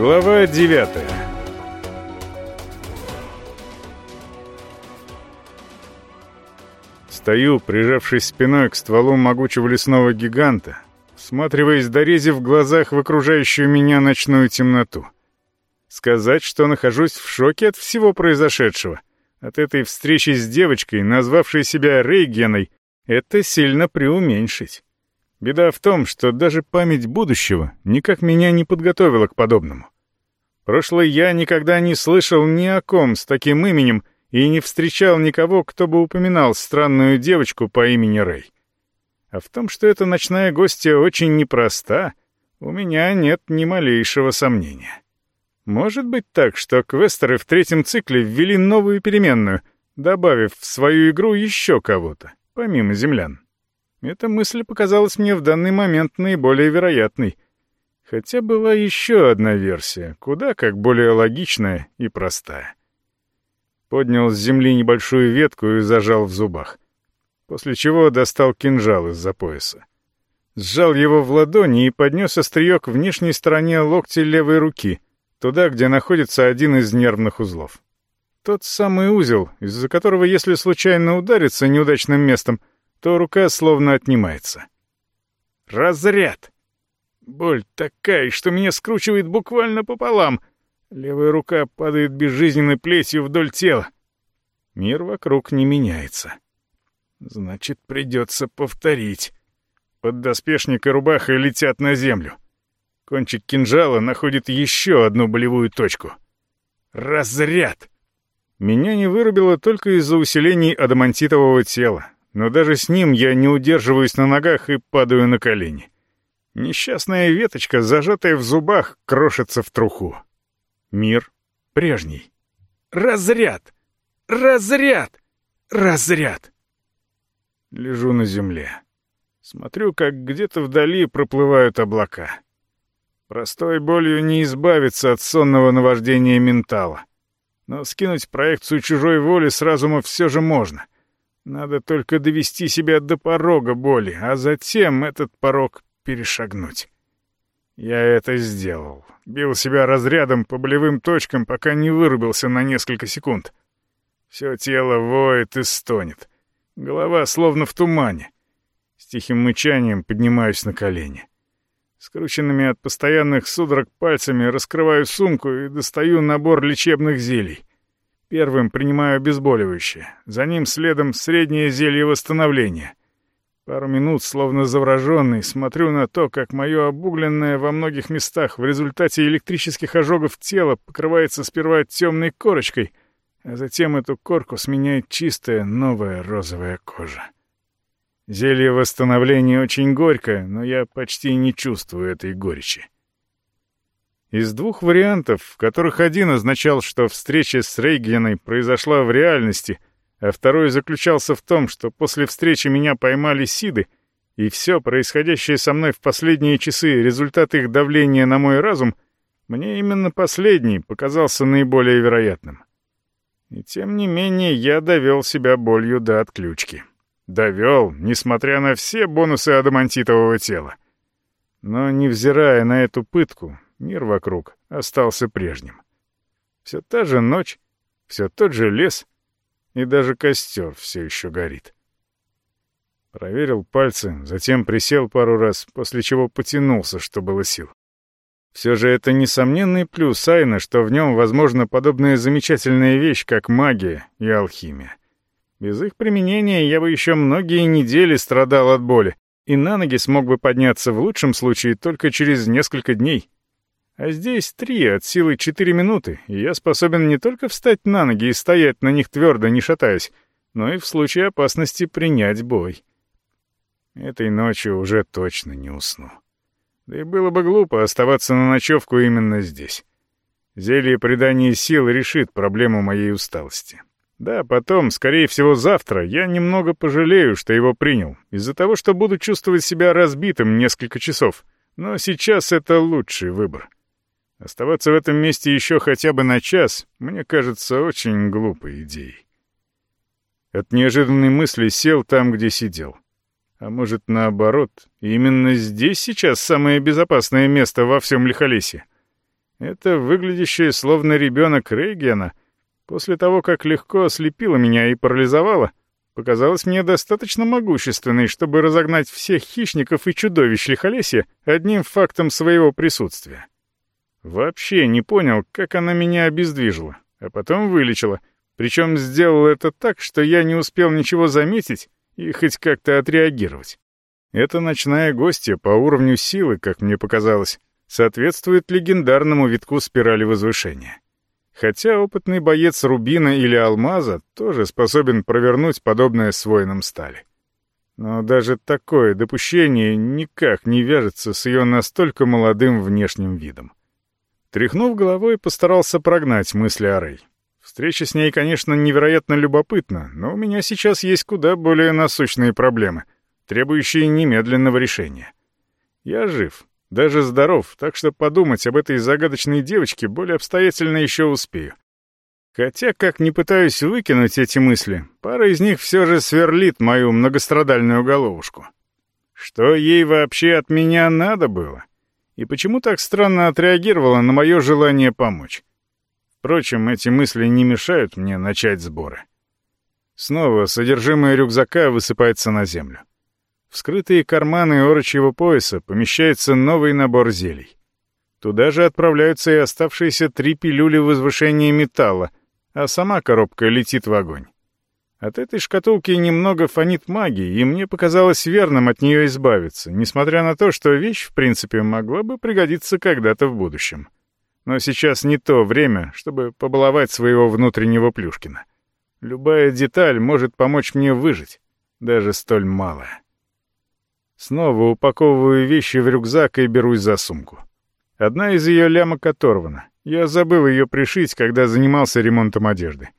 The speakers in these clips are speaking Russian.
Глава девятая Стою, прижавшись спиной к стволу могучего лесного гиганта, всматриваясь до рези в глазах в окружающую меня ночную темноту. Сказать, что нахожусь в шоке от всего произошедшего, от этой встречи с девочкой, назвавшей себя Рейгеной, это сильно преуменьшить. Беда в том, что даже память будущего никак меня не подготовила к подобному. Прошлый я никогда не слышал ни о ком с таким именем и не встречал никого, кто бы упоминал странную девочку по имени Рэй. А в том, что эта ночная гостья очень непроста, у меня нет ни малейшего сомнения. Может быть так, что квестеры в третьем цикле ввели новую переменную, добавив в свою игру еще кого-то, помимо землян. Эта мысль показалась мне в данный момент наиболее вероятной. Хотя была еще одна версия, куда как более логичная и простая. Поднял с земли небольшую ветку и зажал в зубах. После чего достал кинжал из-за пояса. Сжал его в ладони и поднес острие к внешней стороне локти левой руки, туда, где находится один из нервных узлов. Тот самый узел, из-за которого, если случайно удариться неудачным местом, то рука словно отнимается. Разряд! Боль такая, что меня скручивает буквально пополам. Левая рука падает безжизненной плетью вдоль тела. Мир вокруг не меняется. Значит, придется повторить. Поддоспешник и рубаха летят на землю. Кончик кинжала находит еще одну болевую точку. Разряд! Меня не вырубило только из-за усилений адамантитового тела, но даже с ним я не удерживаюсь на ногах и падаю на колени. Несчастная веточка, зажатая в зубах, крошится в труху. Мир прежний. Разряд! Разряд! Разряд! Лежу на земле. Смотрю, как где-то вдали проплывают облака. Простой болью не избавиться от сонного наваждения ментала. Но скинуть проекцию чужой воли с разума все же можно. Надо только довести себя до порога боли, а затем этот порог перешагнуть. Я это сделал. Бил себя разрядом по болевым точкам, пока не вырубился на несколько секунд. Все тело воет и стонет. Голова словно в тумане. С тихим мычанием поднимаюсь на колени. Скрученными от постоянных судорог пальцами раскрываю сумку и достаю набор лечебных зелий. Первым принимаю обезболивающее, за ним следом среднее зелье восстановления. Пару минут, словно завраженный, смотрю на то, как мое обугленное во многих местах в результате электрических ожогов тело покрывается сперва темной корочкой, а затем эту корку сменяет чистая новая розовая кожа. Зелье восстановления очень горькое, но я почти не чувствую этой горечи. Из двух вариантов, в которых один означал, что встреча с Рейгеной произошла в реальности, а второй заключался в том, что после встречи меня поймали Сиды, и все происходящее со мной в последние часы — результат их давления на мой разум, мне именно последний показался наиболее вероятным. И тем не менее я довел себя болью до отключки. Довел, несмотря на все бонусы адамантитового тела. Но, невзирая на эту пытку, Мир вокруг остался прежним. Все та же ночь, все тот же лес, и даже костер все еще горит. Проверил пальцы, затем присел пару раз, после чего потянулся, что было сил. Все же это несомненный плюс Айна, что в нем возможна подобная замечательная вещь, как магия и алхимия. Без их применения я бы еще многие недели страдал от боли, и на ноги смог бы подняться в лучшем случае только через несколько дней. А здесь три от силы четыре минуты, и я способен не только встать на ноги и стоять на них твердо, не шатаясь, но и в случае опасности принять бой. Этой ночью уже точно не усну. Да и было бы глупо оставаться на ночевку именно здесь. Зелье придания сил решит проблему моей усталости. Да, потом, скорее всего, завтра я немного пожалею, что его принял, из-за того, что буду чувствовать себя разбитым несколько часов. Но сейчас это лучший выбор. Оставаться в этом месте еще хотя бы на час, мне кажется, очень глупой идеей. От неожиданной мысли сел там, где сидел. А может, наоборот, именно здесь сейчас самое безопасное место во всем Лихолесье? Это выглядящее словно ребенок Рейгена, после того, как легко ослепила меня и парализовала, показалась мне достаточно могущественной, чтобы разогнать всех хищников и чудовищ лихолесья одним фактом своего присутствия. Вообще не понял, как она меня обездвижила, а потом вылечила, причем сделала это так, что я не успел ничего заметить и хоть как-то отреагировать. Эта ночная гостья по уровню силы, как мне показалось, соответствует легендарному витку спирали возвышения. Хотя опытный боец рубина или алмаза тоже способен провернуть подобное с воином стали. Но даже такое допущение никак не вяжется с ее настолько молодым внешним видом. Тряхнув головой, постарался прогнать мысли о Рэй. Встреча с ней, конечно, невероятно любопытна, но у меня сейчас есть куда более насущные проблемы — требующие немедленного решения. Я жив, даже здоров, так что подумать об этой загадочной девочке более обстоятельно еще успею. Хотя, как не пытаюсь выкинуть эти мысли, пара из них все же сверлит мою многострадальную головушку. Что ей вообще от меня надо было? И почему так странно отреагировала на мое желание помочь? Впрочем, эти мысли не мешают мне начать сборы. Снова содержимое рюкзака высыпается на землю. В скрытые карманы орочьего пояса помещается новый набор зелий. Туда же отправляются и оставшиеся три пилюли возвышения металла, а сама коробка летит в огонь. От этой шкатулки немного фонит магии, и мне показалось верным от нее избавиться, несмотря на то, что вещь, в принципе, могла бы пригодиться когда-то в будущем. Но сейчас не то время, чтобы побаловать своего внутреннего Плюшкина. Любая деталь может помочь мне выжить, даже столь малая. Снова упаковываю вещи в рюкзак и берусь за сумку. Одна из ее лямок оторвана. Я забыл ее пришить, когда занимался ремонтом одежды.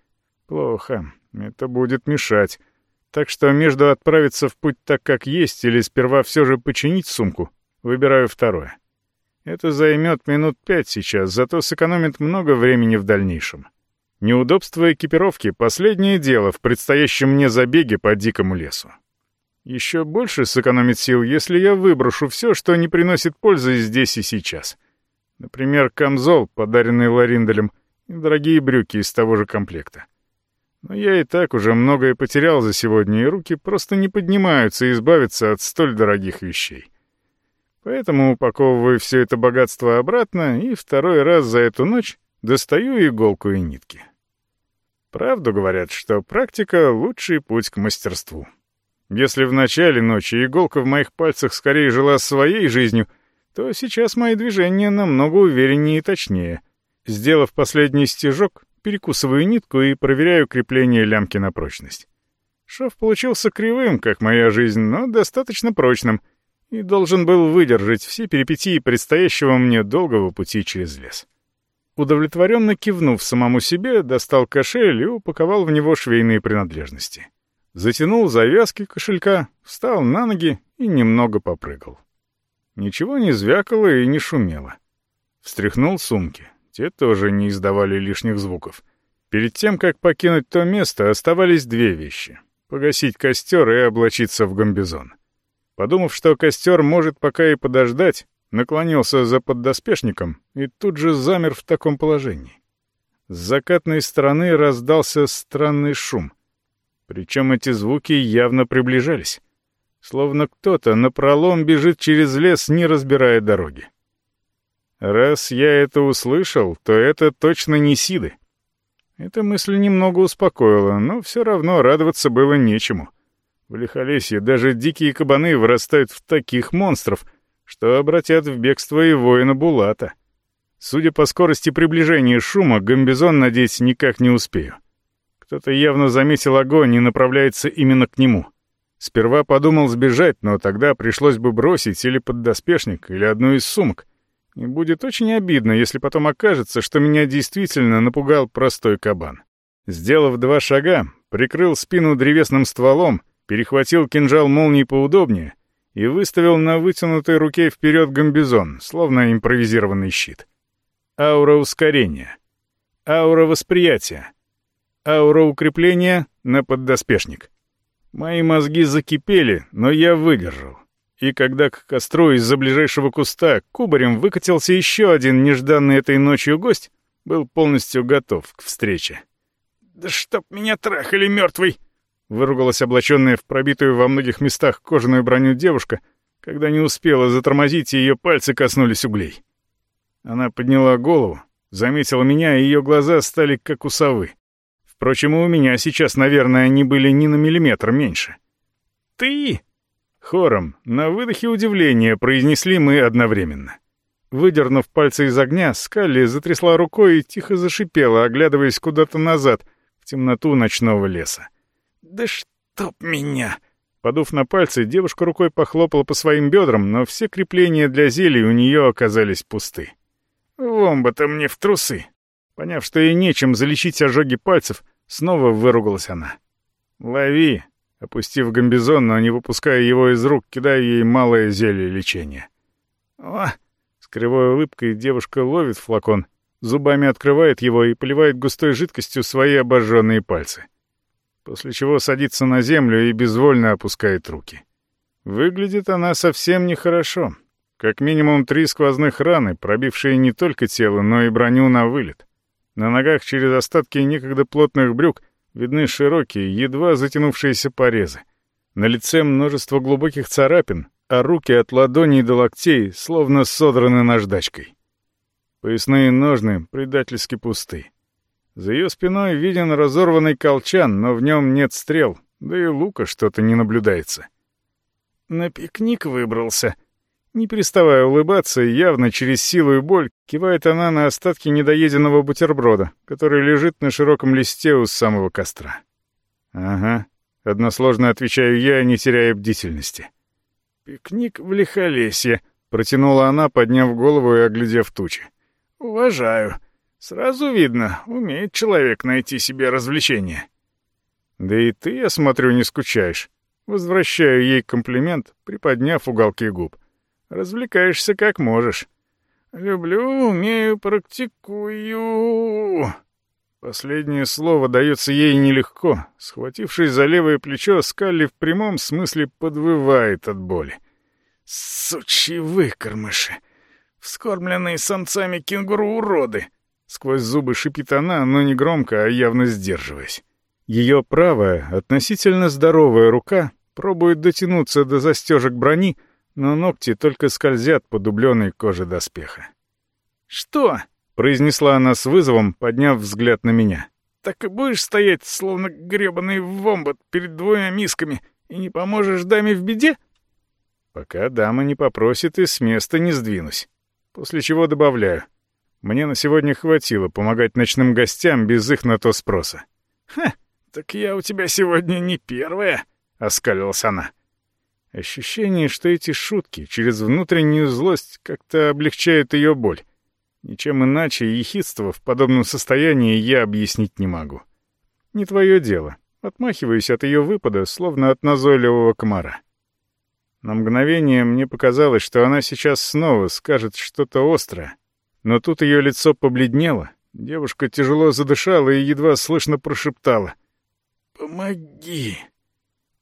Плохо. Это будет мешать. Так что между отправиться в путь так, как есть, или сперва все же починить сумку, выбираю второе. Это займет минут пять сейчас, зато сэкономит много времени в дальнейшем. Неудобство экипировки — последнее дело в предстоящем мне забеге по дикому лесу. Еще больше сэкономит сил, если я выброшу все, что не приносит пользы здесь и сейчас. Например, камзол, подаренный Ларинделем, и дорогие брюки из того же комплекта. Но я и так уже многое потерял за сегодня, и руки просто не поднимаются избавиться от столь дорогих вещей. Поэтому упаковываю все это богатство обратно и второй раз за эту ночь достаю иголку и нитки. Правду говорят, что практика — лучший путь к мастерству. Если в начале ночи иголка в моих пальцах скорее жила своей жизнью, то сейчас мои движения намного увереннее и точнее. Сделав последний стежок, перекусываю нитку и проверяю крепление лямки на прочность. Шов получился кривым, как моя жизнь, но достаточно прочным, и должен был выдержать все перипетии предстоящего мне долгого пути через лес. Удовлетворенно кивнув самому себе, достал кошель и упаковал в него швейные принадлежности затянул завязки кошелька, встал на ноги и немного попрыгал. Ничего не звякало и не шумело. Встряхнул сумки. Те тоже не издавали лишних звуков. Перед тем, как покинуть то место, оставались две вещи — погасить костер и облачиться в гамбизон. Подумав, что костер может пока и подождать, наклонился за поддоспешником и тут же замер в таком положении. С закатной стороны раздался странный шум — причем эти звуки явно приближались. Словно кто-то напролом бежит через лес, не разбирая дороги. Раз я это услышал, то это точно не Сиды. Эта мысль немного успокоила, но все равно радоваться было нечему. В Лихолесье даже дикие кабаны вырастают в таких монстров, что обратят в бегство и воина Булата. Судя по скорости приближения шума, гамбизон надеть никак не успею. Кто-то явно заметил огонь и направляется именно к нему. Сперва подумал сбежать, но тогда пришлось бы бросить или поддоспешник, или одну из сумок. И будет очень обидно, если потом окажется, что меня действительно напугал простой кабан. Сделав два шага, прикрыл спину древесным стволом, перехватил кинжал молнии поудобнее и выставил на вытянутой руке вперед гамбизон, словно импровизированный щит. Аура ускорения. Аура восприятия. Аура укрепления на поддоспешник. Мои мозги закипели, но я выдержал. И когда к костру из-за ближайшего куста кубарем выкатился еще один нежданный этой ночью гость, был полностью готов к встрече. «Да чтоб меня трахали мертвый!» — выругалась облаченная в пробитую во многих местах кожаную броню девушка, когда не успела затормозить, и ее пальцы коснулись углей. Она подняла голову, заметила меня, и ее глаза стали как у совы. Впрочем, и у меня сейчас, наверное, они были не на миллиметр меньше. «Ты?» Хором, на выдохе удивления, произнесли мы одновременно. Выдернув пальцы из огня, Скалли затрясла рукой и тихо зашипела, оглядываясь куда-то назад, в темноту ночного леса. «Да чтоб меня!» Подув на пальцы, девушка рукой похлопала по своим бедрам, но все крепления для зелий у нее оказались пусты. «Вомба-то мне в трусы!» Поняв, что ей нечем залечить ожоги пальцев, снова выругалась она. «Лови!» Опустив гамбизон, но не выпуская его из рук, кидая ей малое зелье лечения. «О!» С кривой улыбкой девушка ловит флакон, зубами открывает его и поливает густой жидкостью свои обожженные пальцы. После чего садится на землю и безвольно опускает руки. Выглядит она совсем нехорошо. Как минимум три сквозных раны, пробившие не только тело, но и броню на вылет. На ногах через остатки некогда плотных брюк видны широкие, едва затянувшиеся порезы. На лице множество глубоких царапин, а руки от ладоней до локтей словно содраны наждачкой. Поясные ножны предательски пусты. За ее спиной виден разорванный колчан, но в нем нет стрел, да и лука что-то не наблюдается. На пикник выбрался — не переставая улыбаться, явно через силу и боль, кивает она на остатки недоеденного бутерброда, который лежит на широком листе у самого костра. «Ага», — односложно отвечаю я, не теряя бдительности. «Пикник в лихолесье», — протянула она, подняв голову и оглядев тучи. «Уважаю. Сразу видно, умеет человек найти себе развлечение». «Да и ты, я смотрю, не скучаешь». Возвращаю ей комплимент, приподняв уголки губ. Развлекаешься как можешь. Люблю, умею, практикую. Последнее слово дается ей нелегко. Схватившись за левое плечо, Скалли в прямом смысле подвывает от боли. «Сучьи выкормыши! Вскормленные самцами кенгуру-уроды!» Сквозь зубы шипит она, но не громко, а явно сдерживаясь. Ее правая, относительно здоровая рука пробует дотянуться до застежек брони, но ногти только скользят по дубленой коже доспеха. «Что?» — произнесла она с вызовом, подняв взгляд на меня. «Так и будешь стоять, словно гребаный вомбат перед двумя мисками, и не поможешь даме в беде?» «Пока дама не попросит, и с места не сдвинусь. После чего добавляю. Мне на сегодня хватило помогать ночным гостям без их на то спроса». «Ха, так я у тебя сегодня не первая», — оскалилась она. Ощущение, что эти шутки через внутреннюю злость как-то облегчают ее боль. Ничем иначе ехидство в подобном состоянии я объяснить не могу. Не твое дело. Отмахиваюсь от ее выпада, словно от назойливого комара. На мгновение мне показалось, что она сейчас снова скажет что-то острое. Но тут ее лицо побледнело, девушка тяжело задышала и едва слышно прошептала. «Помоги!»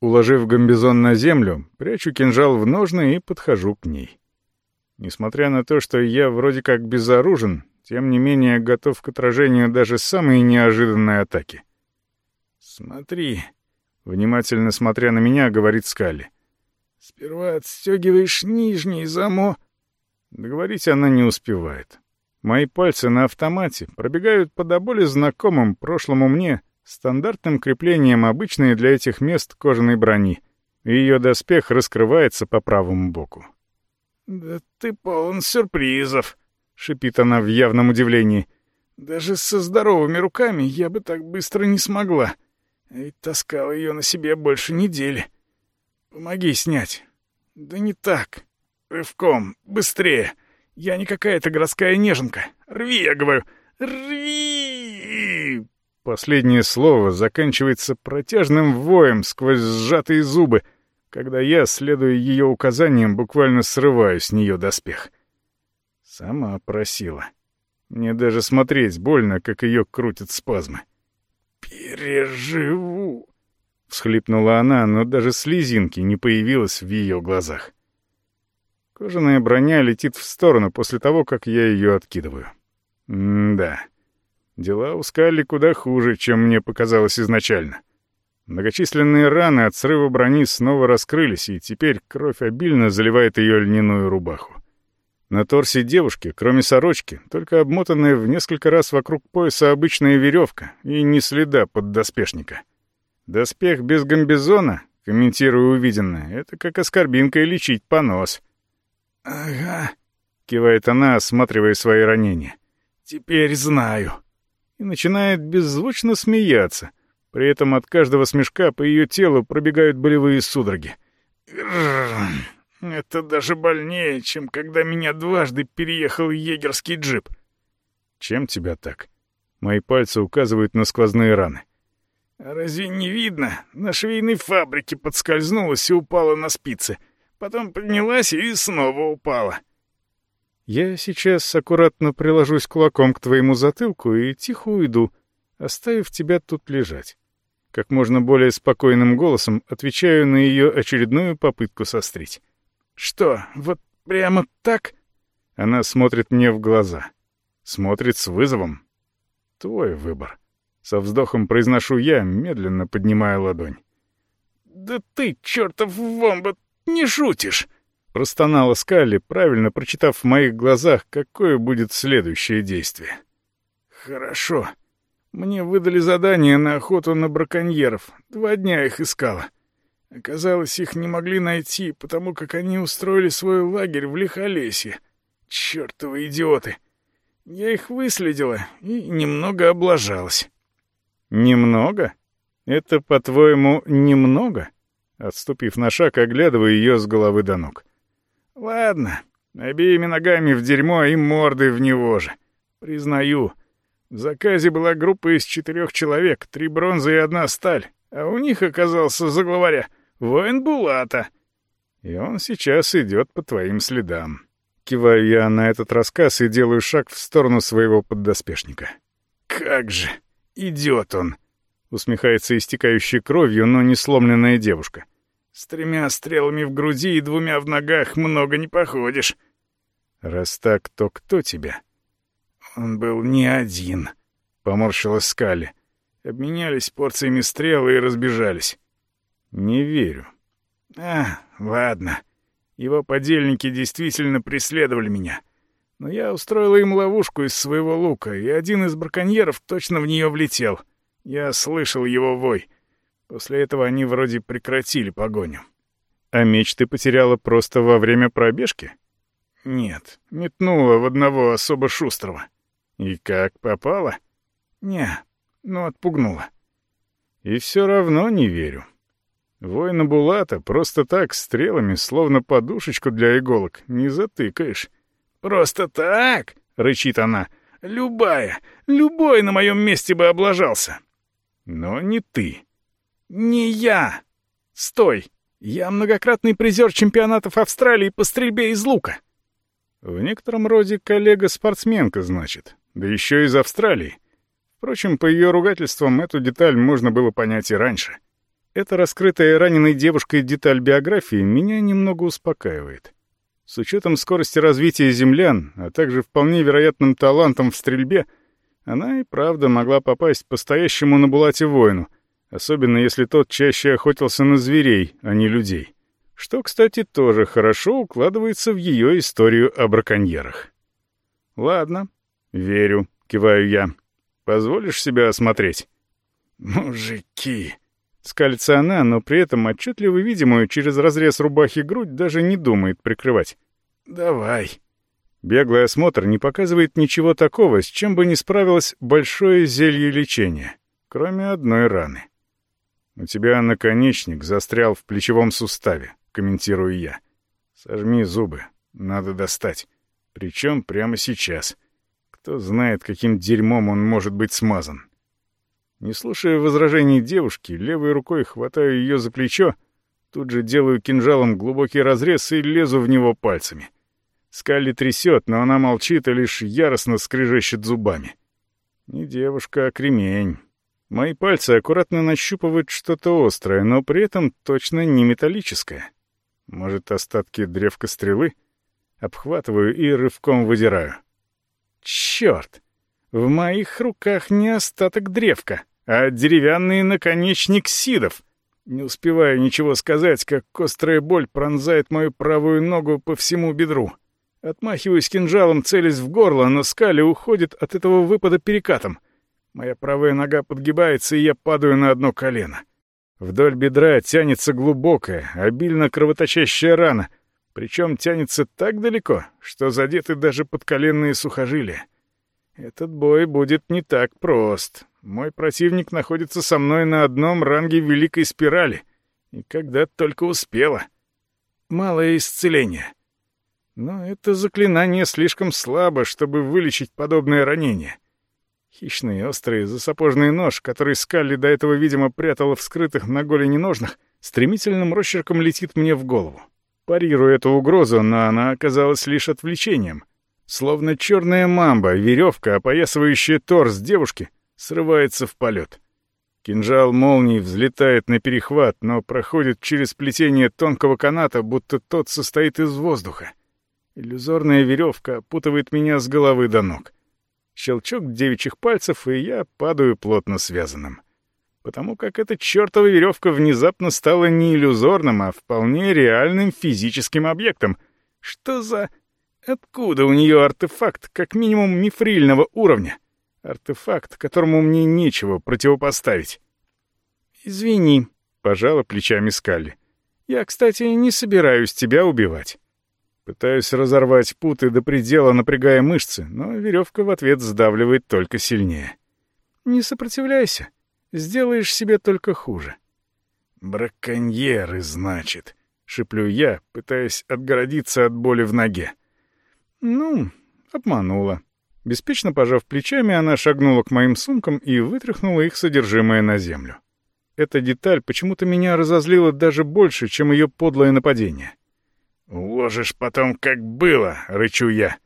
Уложив гамбизон на землю, прячу кинжал в ножны и подхожу к ней. Несмотря на то, что я вроде как безоружен, тем не менее готов к отражению даже самой неожиданной атаки. «Смотри», — внимательно смотря на меня, говорит Скалли. «Сперва отстегиваешь нижний замо...» Договорить она не успевает. Мои пальцы на автомате пробегают по до боли знакомым прошлому мне стандартным креплением обычной для этих мест кожаной брони, ее доспех раскрывается по правому боку. «Да ты полон сюрпризов», — шипит она в явном удивлении. «Даже со здоровыми руками я бы так быстро не смогла. Ведь таскал ее на себе больше недели. Помоги снять». «Да не так. Рывком. Быстрее. Я не какая-то городская неженка. Рви, я говорю. Рви!» Последнее слово заканчивается протяжным воем сквозь сжатые зубы, когда я, следуя ее указаниям, буквально срываю с нее доспех. Сама просила. Мне даже смотреть больно, как ее крутят спазмы. «Переживу!» — всхлипнула она, но даже слезинки не появилось в ее глазах. Кожаная броня летит в сторону после того, как я ее откидываю. М-да. Дела у Скалли куда хуже, чем мне показалось изначально. Многочисленные раны от срыва брони снова раскрылись, и теперь кровь обильно заливает ее льняную рубаху. На торсе девушки, кроме сорочки, только обмотанная в несколько раз вокруг пояса обычная веревка и ни следа под доспешника. Доспех без гамбизона, комментируя увиденное, это как оскорбинкой лечить понос. «Ага», — кивает она, осматривая свои ранения. «Теперь знаю». И начинает беззвучно смеяться. При этом от каждого смешка по ее телу пробегают болевые судороги. Это даже больнее, чем когда меня дважды переехал егерский джип. Чем тебя так? Мои пальцы указывают на сквозные раны. разве не видно? На швейной фабрике подскользнулась и упала на спицы. Потом поднялась и снова упала. Я сейчас аккуратно приложусь кулаком к твоему затылку и тихо уйду, оставив тебя тут лежать. Как можно более спокойным голосом отвечаю на ее очередную попытку сострить. «Что, вот прямо так?» Она смотрит мне в глаза. Смотрит с вызовом. «Твой выбор». Со вздохом произношу я, медленно поднимая ладонь. «Да ты, чертов вомба, не шутишь!» Простонала Скалли, правильно прочитав в моих глазах, какое будет следующее действие. «Хорошо. Мне выдали задание на охоту на браконьеров. Два дня их искала. Оказалось, их не могли найти, потому как они устроили свой лагерь в Лихолесье. Чёртовы идиоты! Я их выследила и немного облажалась. «Немного? Это, по-твоему, немного?» Отступив на шаг, оглядываю ее с головы до ног. «Ладно, обеими ногами в дерьмо и мордой в него же. Признаю, в заказе была группа из четырех человек, три бронзы и одна сталь, а у них оказался, за главаря, Воин Булата. И он сейчас идет по твоим следам. Киваю я на этот рассказ и делаю шаг в сторону своего поддоспешника. «Как же! Идет он!» — усмехается истекающей кровью, но не сломленная девушка. «С тремя стрелами в груди и двумя в ногах много не походишь». «Раз так, то кто тебя?» «Он был не один», — поморщилась Скали. Обменялись порциями стрел и разбежались. «Не верю». «А, ладно. Его подельники действительно преследовали меня. Но я устроила им ловушку из своего лука, и один из браконьеров точно в нее влетел. Я слышал его вой. После этого они вроде прекратили погоню». «А меч ты потеряла просто во время пробежки?» «Нет, метнула в одного особо шустрого». «И как, попала?» «Не, ну отпугнула». «И все равно не верю». Воина Булата просто так, стрелами, словно подушечку для иголок, не затыкаешь. «Просто так?» — рычит она. «Любая, любой на моем месте бы облажался». «Но не ты». «Не я. Стой. Я многократный призер чемпионатов Австралии по стрельбе из лука». В некотором роде коллега-спортсменка, значит. Да еще из Австралии. Впрочем, по ее ругательствам эту деталь можно было понять и раньше. — эта раскрытая раненой девушкой деталь биографии меня немного успокаивает. С учетом скорости развития землян, а также вполне вероятным талантом в стрельбе, она и правда могла попасть по-стоящему на Булате воину, особенно если тот чаще охотился на зверей, а не людей. Что, кстати, тоже хорошо укладывается в ее историю о браконьерах. «Ладно, верю», — киваю я. «Позволишь себя осмотреть?» «Мужики!» Скалится она, но при этом отчетливо видимую через разрез рубахи грудь даже не думает прикрывать. «Давай». Беглый осмотр не показывает ничего такого, с чем бы не справилось большое зелье лечения, кроме одной раны. «У тебя наконечник застрял в плечевом суставе», — комментирую я. «Сожми зубы, надо достать. Причем прямо сейчас. Кто знает, каким дерьмом он может быть смазан». Не слушая возражений девушки, левой рукой хватаю ее за плечо, тут же делаю кинжалом глубокий разрез и лезу в него пальцами. Скалли трясет, но она молчит и лишь яростно скрежещет зубами. Не девушка, а кремень. Мои пальцы аккуратно нащупывают что-то острое, но при этом точно не металлическое. Может, остатки древка стрелы? Обхватываю и рывком выдираю. Черт! В моих руках не остаток древка, а деревянный наконечник сидов. Не успеваю ничего сказать, как острая боль пронзает мою правую ногу по всему бедру. Отмахиваюсь кинжалом, целясь в горло, но скали уходит от этого выпада перекатом. Моя правая нога подгибается, и я падаю на одно колено. Вдоль бедра тянется глубокая, обильно кровоточащая рана, причем тянется так далеко, что задеты даже подколенные сухожилия. Этот бой будет не так прост. Мой противник находится со мной на одном ранге Великой Спирали. И когда только успела. Малое исцеление. Но это заклинание слишком слабо, чтобы вылечить подобное ранение. Хищный, острый, засапожный нож, который Скалли до этого, видимо, прятала в скрытых на голени ножнах, стремительным росчерком летит мне в голову. Парирую эту угрозу, но она оказалась лишь отвлечением. Словно черная мамба, веревка, опоясывающая торс девушки, срывается в полет. Кинжал молнии взлетает на перехват, но проходит через плетение тонкого каната, будто тот состоит из воздуха. Иллюзорная веревка опутывает меня с головы до ног. Щелчок девичьих пальцев, и я падаю плотно связанным. Потому как эта чертова веревка внезапно стала не иллюзорным, а вполне реальным физическим объектом. Что за... Откуда у нее артефакт, как минимум мифрильного уровня? Артефакт, которому мне нечего противопоставить. «Извини», — пожала плечами Скалли. «Я, кстати, не собираюсь тебя убивать». Пытаюсь разорвать путы до предела, напрягая мышцы, но веревка в ответ сдавливает только сильнее. «Не сопротивляйся. Сделаешь себе только хуже». «Браконьеры, значит», — шеплю я, пытаясь отгородиться от боли в ноге. Ну, обманула. Беспечно пожав плечами, она шагнула к моим сумкам и вытряхнула их содержимое на землю. Эта деталь почему-то меня разозлила даже больше, чем ее подлое нападение. «Уложишь потом, как было», — рычу я.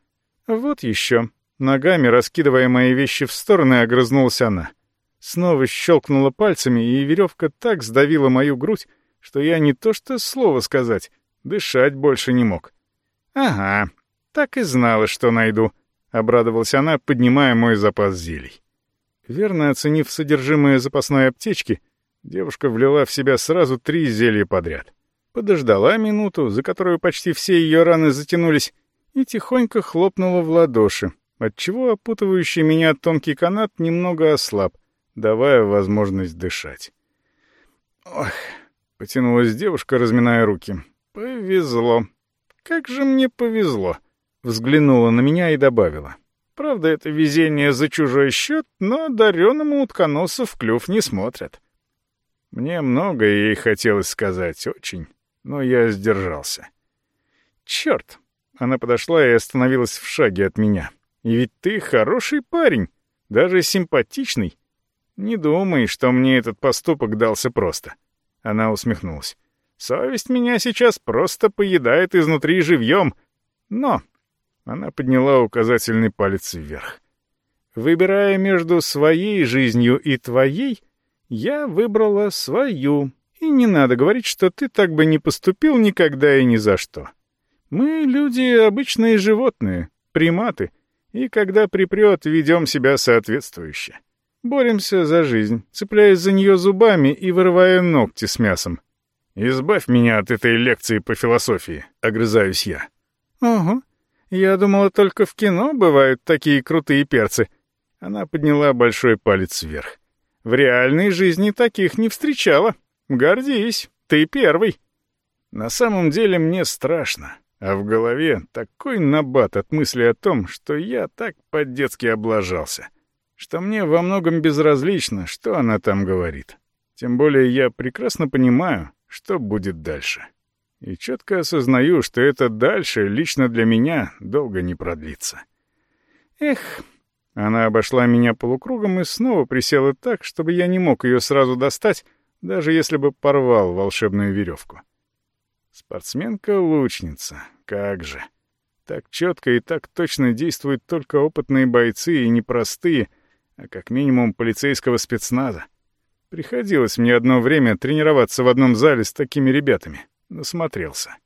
Вот еще. Ногами, раскидывая мои вещи в стороны, огрызнулась она. Снова щелкнула пальцами, и веревка так сдавила мою грудь, что я не то что слово сказать, дышать больше не мог. «Ага, «Так и знала, что найду», — обрадовалась она, поднимая мой запас зелий. Верно оценив содержимое запасной аптечки, девушка влила в себя сразу три зелья подряд. Подождала минуту, за которую почти все ее раны затянулись, и тихонько хлопнула в ладоши, отчего опутывающий меня тонкий канат немного ослаб, давая возможность дышать. «Ох!» — потянулась девушка, разминая руки. «Повезло. Как же мне повезло!» Взглянула на меня и добавила. Правда, это везение за чужой счет, но дареному утконосу в клюв не смотрят. Мне многое ей хотелось сказать, очень, но я сдержался. Черт! Она подошла и остановилась в шаге от меня. И ведь ты хороший парень, даже симпатичный. Не думай, что мне этот поступок дался просто. Она усмехнулась. Совесть меня сейчас просто поедает изнутри живьем. Но она подняла указательный палец вверх. «Выбирая между своей жизнью и твоей, я выбрала свою. И не надо говорить, что ты так бы не поступил никогда и ни за что. Мы люди обычные животные, приматы, и когда припрет, ведем себя соответствующе. Боремся за жизнь, цепляясь за нее зубами и вырывая ногти с мясом. «Избавь меня от этой лекции по философии», — огрызаюсь я. «Ага, я думала, только в кино бывают такие крутые перцы. Она подняла большой палец вверх. В реальной жизни таких не встречала. Гордись, ты первый. На самом деле мне страшно, а в голове такой набат от мысли о том, что я так по-детски облажался, что мне во многом безразлично, что она там говорит. Тем более я прекрасно понимаю, что будет дальше и четко осознаю, что это дальше лично для меня долго не продлится. Эх, она обошла меня полукругом и снова присела так, чтобы я не мог ее сразу достать, даже если бы порвал волшебную веревку. Спортсменка-лучница, как же. Так четко и так точно действуют только опытные бойцы и непростые, а как минимум полицейского спецназа. Приходилось мне одно время тренироваться в одном зале с такими ребятами. Насмотрелся.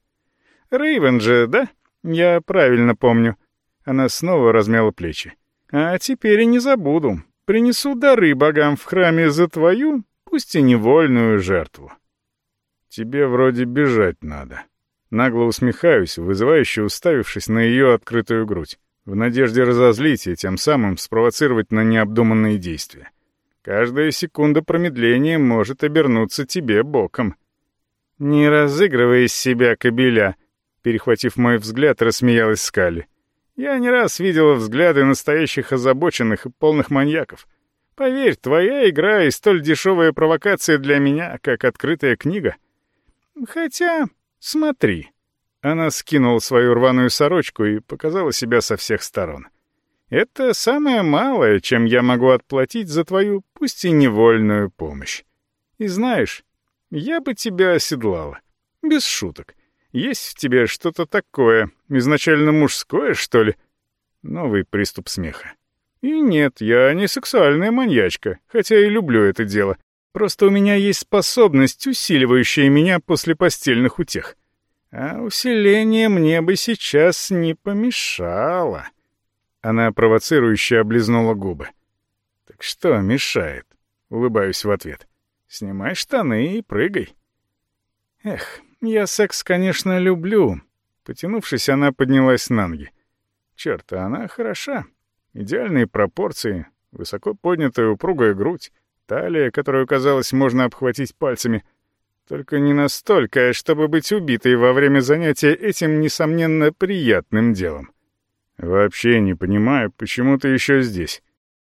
Рейвен же, да? Я правильно помню. Она снова размяла плечи. А теперь и не забуду. Принесу дары богам в храме за твою, пусть и невольную жертву. Тебе вроде бежать надо. Нагло усмехаюсь, вызывающе уставившись на ее открытую грудь, в надежде разозлить и тем самым спровоцировать на необдуманные действия. Каждая секунда промедления может обернуться тебе боком. «Не разыгрывай из себя кобеля», — перехватив мой взгляд, рассмеялась Скали. «Я не раз видела взгляды настоящих озабоченных и полных маньяков. Поверь, твоя игра и столь дешевая провокация для меня, как открытая книга. Хотя «Смотри». Она скинула свою рваную сорочку и показала себя со всех сторон. «Это самое малое, чем я могу отплатить за твою, пусть и невольную, помощь. И знаешь, я бы тебя оседлала. Без шуток. Есть в тебе что-то такое, изначально мужское, что ли?» Новый приступ смеха. «И нет, я не сексуальная маньячка, хотя и люблю это дело. Просто у меня есть способность, усиливающая меня после постельных утех. А усиление мне бы сейчас не помешало. Она провоцирующе облизнула губы. Так что мешает? Улыбаюсь в ответ. Снимай штаны и прыгай. Эх, я секс, конечно, люблю. Потянувшись, она поднялась на ноги. Черт, она хороша. Идеальные пропорции, высоко поднятая упругая грудь, Талия, которую, казалось, можно обхватить пальцами. Только не настолько, чтобы быть убитой во время занятия этим, несомненно, приятным делом. Вообще не понимаю, почему ты еще здесь.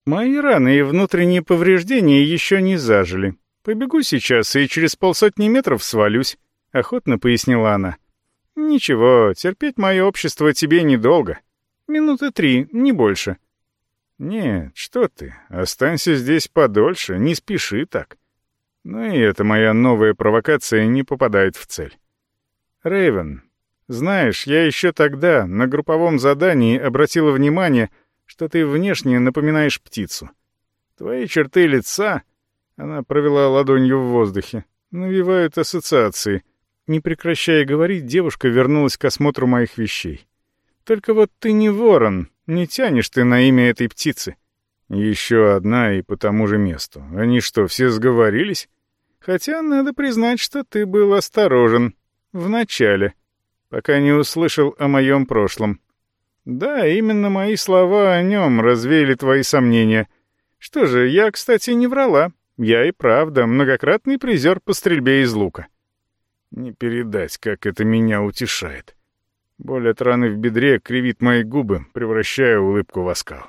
Мои раны и внутренние повреждения еще не зажили. Побегу сейчас и через полсотни метров свалюсь, — охотно пояснила она. Ничего, терпеть мое общество тебе недолго. Минуты три, не больше. — «Нет, что ты, останься здесь подольше, не спеши так». Но и эта моя новая провокация не попадает в цель. Рэйвен, знаешь, я еще тогда на групповом задании обратила внимание, что ты внешне напоминаешь птицу. Твои черты лица, она провела ладонью в воздухе, навевают ассоциации. Не прекращая говорить, девушка вернулась к осмотру моих вещей. Только вот ты не ворон, не тянешь ты на имя этой птицы. Еще одна и по тому же месту. Они что, все сговорились? Хотя надо признать, что ты был осторожен. В начале. Пока не услышал о моем прошлом. Да, именно мои слова о нем развеяли твои сомнения. Что же, я, кстати, не врала. Я и правда многократный призер по стрельбе из лука. Не передать, как это меня утешает. Боль от раны в бедре кривит мои губы, превращая улыбку в оскал.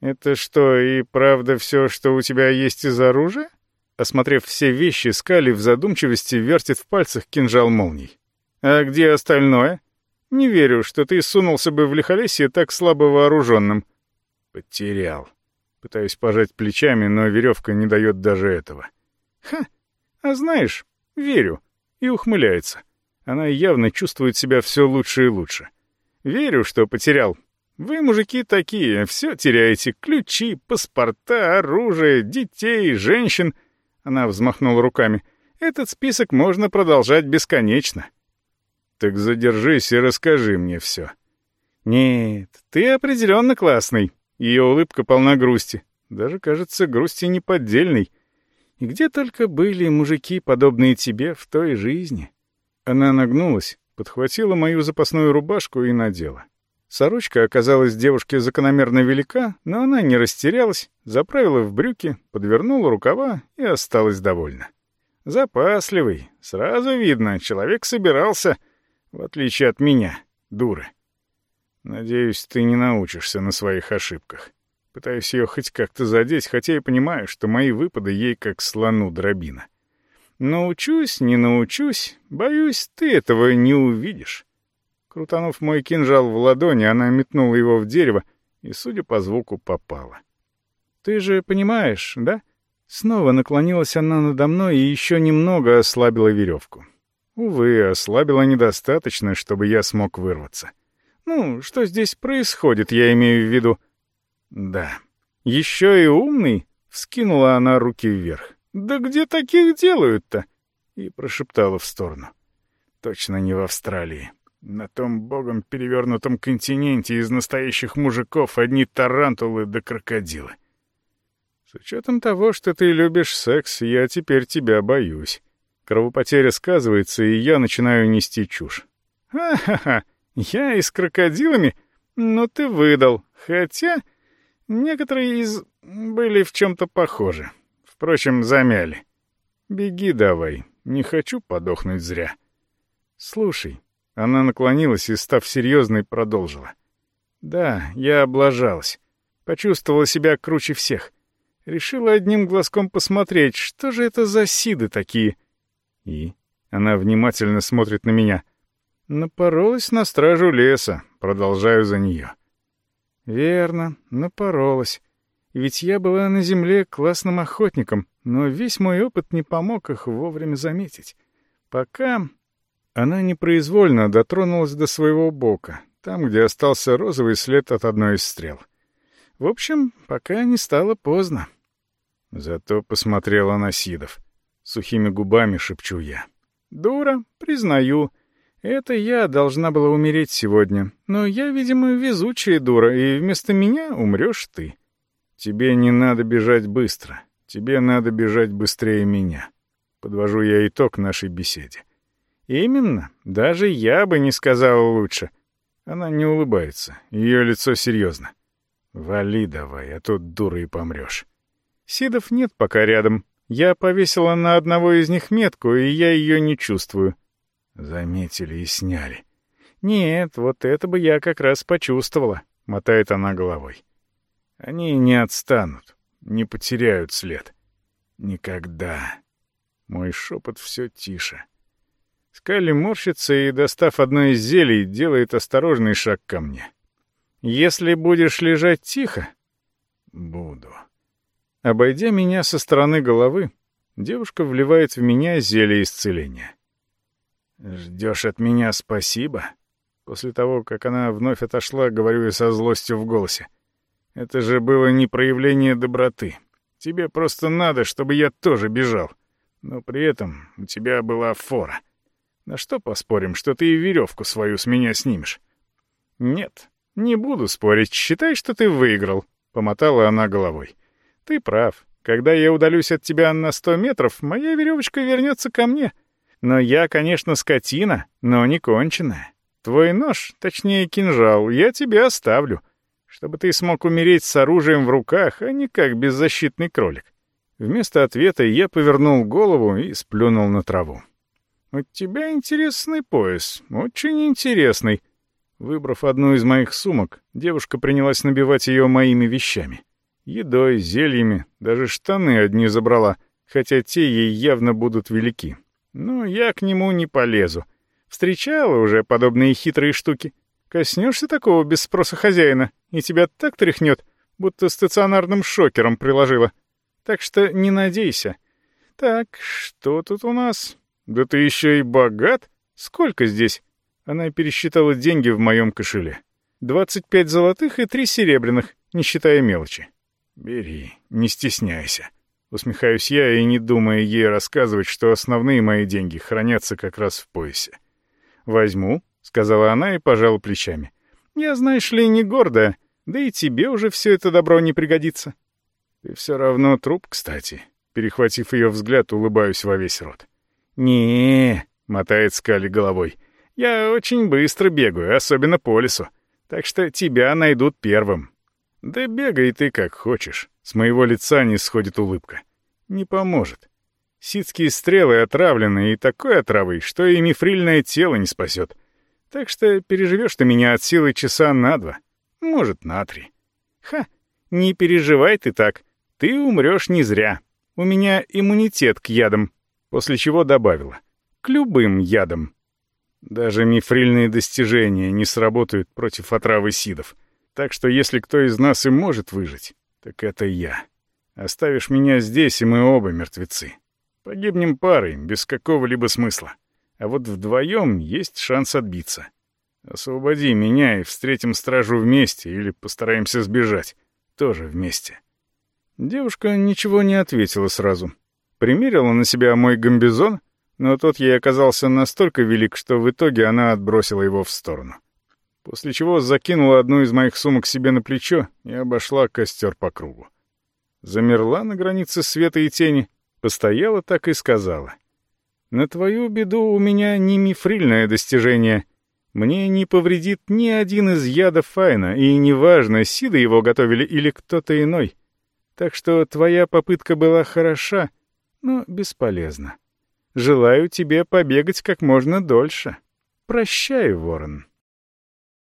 «Это что, и правда все, что у тебя есть из оружия?» Осмотрев все вещи, Скали в задумчивости вертит в пальцах кинжал молний. «А где остальное? Не верю, что ты сунулся бы в лихолесье так слабо вооруженным». «Потерял». Пытаюсь пожать плечами, но веревка не дает даже этого. «Ха! А знаешь, верю». И ухмыляется. Она явно чувствует себя все лучше и лучше. Верю, что потерял. Вы, мужики, такие, все теряете. Ключи, паспорта, оружие, детей, женщин. Она взмахнула руками. Этот список можно продолжать бесконечно. Так задержись и расскажи мне все. Нет, ты определенно классный. Ее улыбка полна грусти. Даже, кажется, грусти неподдельной. И где только были мужики, подобные тебе, в той жизни. Она нагнулась, подхватила мою запасную рубашку и надела. Сорочка оказалась девушке закономерно велика, но она не растерялась, заправила в брюки, подвернула рукава и осталась довольна. Запасливый, сразу видно, человек собирался, в отличие от меня, дуры. Надеюсь, ты не научишься на своих ошибках. Пытаюсь ее хоть как-то задеть, хотя и понимаю, что мои выпады ей как слону дробина. Научусь, не научусь, боюсь, ты этого не увидишь. Крутанув мой кинжал в ладони, она метнула его в дерево и, судя по звуку, попала. Ты же понимаешь, да? Снова наклонилась она надо мной и еще немного ослабила веревку. Увы, ослабила недостаточно, чтобы я смог вырваться. Ну, что здесь происходит, я имею в виду. Да. Еще и умный, вскинула она руки вверх. «Да где таких делают-то?» и прошептала в сторону. «Точно не в Австралии. На том богом перевернутом континенте из настоящих мужиков одни тарантулы да крокодилы. С учетом того, что ты любишь секс, я теперь тебя боюсь. Кровопотеря сказывается, и я начинаю нести чушь. Ха-ха-ха, я и с крокодилами? Ну ты выдал. Хотя некоторые из были в чем-то похожи. Впрочем, замяли. Беги давай, не хочу подохнуть зря. Слушай, она наклонилась и, став серьезной, продолжила. Да, я облажалась. Почувствовала себя круче всех. Решила одним глазком посмотреть, что же это за сиды такие. И она внимательно смотрит на меня. Напоролась на стражу леса, продолжаю за нее. Верно, напоролась. Ведь я была на земле классным охотником, но весь мой опыт не помог их вовремя заметить. Пока она непроизвольно дотронулась до своего бока, там, где остался розовый след от одной из стрел. В общем, пока не стало поздно. Зато посмотрела на Сидов. Сухими губами шепчу я. «Дура, признаю. Это я должна была умереть сегодня. Но я, видимо, везучая дура, и вместо меня умрешь ты. Тебе не надо бежать быстро. Тебе надо бежать быстрее меня. Подвожу я итог нашей беседе. Именно. Даже я бы не сказала лучше. Она не улыбается. Ее лицо серьезно. Вали давай, а тут дура и помрешь. Сидов нет пока рядом. Я повесила на одного из них метку, и я ее не чувствую. Заметили и сняли. Нет, вот это бы я как раз почувствовала, мотает она головой. Они не отстанут, не потеряют след. Никогда. Мой шепот все тише. Скалли морщится и, достав одно из зелий, делает осторожный шаг ко мне. «Если будешь лежать тихо...» «Буду». Обойдя меня со стороны головы, девушка вливает в меня зелье исцеления. «Ждешь от меня спасибо?» После того, как она вновь отошла, говорю со злостью в голосе. Это же было не проявление доброты. Тебе просто надо, чтобы я тоже бежал. Но при этом у тебя была фора. На что поспорим, что ты и веревку свою с меня снимешь? Нет, не буду спорить. Считай, что ты выиграл, — помотала она головой. Ты прав. Когда я удалюсь от тебя на сто метров, моя веревочка вернется ко мне. Но я, конечно, скотина, но не конченая. Твой нож, точнее кинжал, я тебе оставлю чтобы ты смог умереть с оружием в руках, а не как беззащитный кролик. Вместо ответа я повернул голову и сплюнул на траву. «У тебя интересный пояс, очень интересный». Выбрав одну из моих сумок, девушка принялась набивать ее моими вещами. Едой, зельями, даже штаны одни забрала, хотя те ей явно будут велики. Но я к нему не полезу. Встречала уже подобные хитрые штуки. Коснешься такого без спроса хозяина, и тебя так тряхнет, будто стационарным шокером приложила. Так что не надейся. Так, что тут у нас? Да ты еще и богат? Сколько здесь? Она пересчитала деньги в моем кошеле. Двадцать пять золотых и три серебряных, не считая мелочи. Бери, не стесняйся. Усмехаюсь я и не думая ей рассказывать, что основные мои деньги хранятся как раз в поясе. Возьму, — сказала она и пожала плечами. «Я, знаешь ли, не гордая, да и тебе уже все это добро не пригодится». «Ты все равно труп, кстати». Перехватив ее взгляд, улыбаюсь во весь рот. не мотает Скали головой. «Я очень быстро бегаю, особенно по лесу, так что тебя найдут первым». «Да бегай ты как хочешь». С моего лица не сходит улыбка. «Не поможет. Ситские стрелы отравлены и такой отравой, что и мифрильное тело не спасет. Так что переживешь ты меня от силы часа на два, может, на три. Ха, не переживай ты так, ты умрешь не зря. У меня иммунитет к ядам, после чего добавила. К любым ядам. Даже мифрильные достижения не сработают против отравы сидов. Так что если кто из нас и может выжить, так это я. Оставишь меня здесь, и мы оба мертвецы. Погибнем парой, без какого-либо смысла. А вот вдвоем есть шанс отбиться. Освободи меня и встретим стражу вместе или постараемся сбежать. Тоже вместе. Девушка ничего не ответила сразу. Примерила на себя мой гамбизон, но тот ей оказался настолько велик, что в итоге она отбросила его в сторону. После чего закинула одну из моих сумок себе на плечо и обошла костер по кругу. Замерла на границе света и тени, постояла так и сказала. «На твою беду у меня не мифрильное достижение. Мне не повредит ни один из ядов Файна, и неважно, Сида его готовили или кто-то иной. Так что твоя попытка была хороша, но бесполезна. Желаю тебе побегать как можно дольше. Прощай, ворон».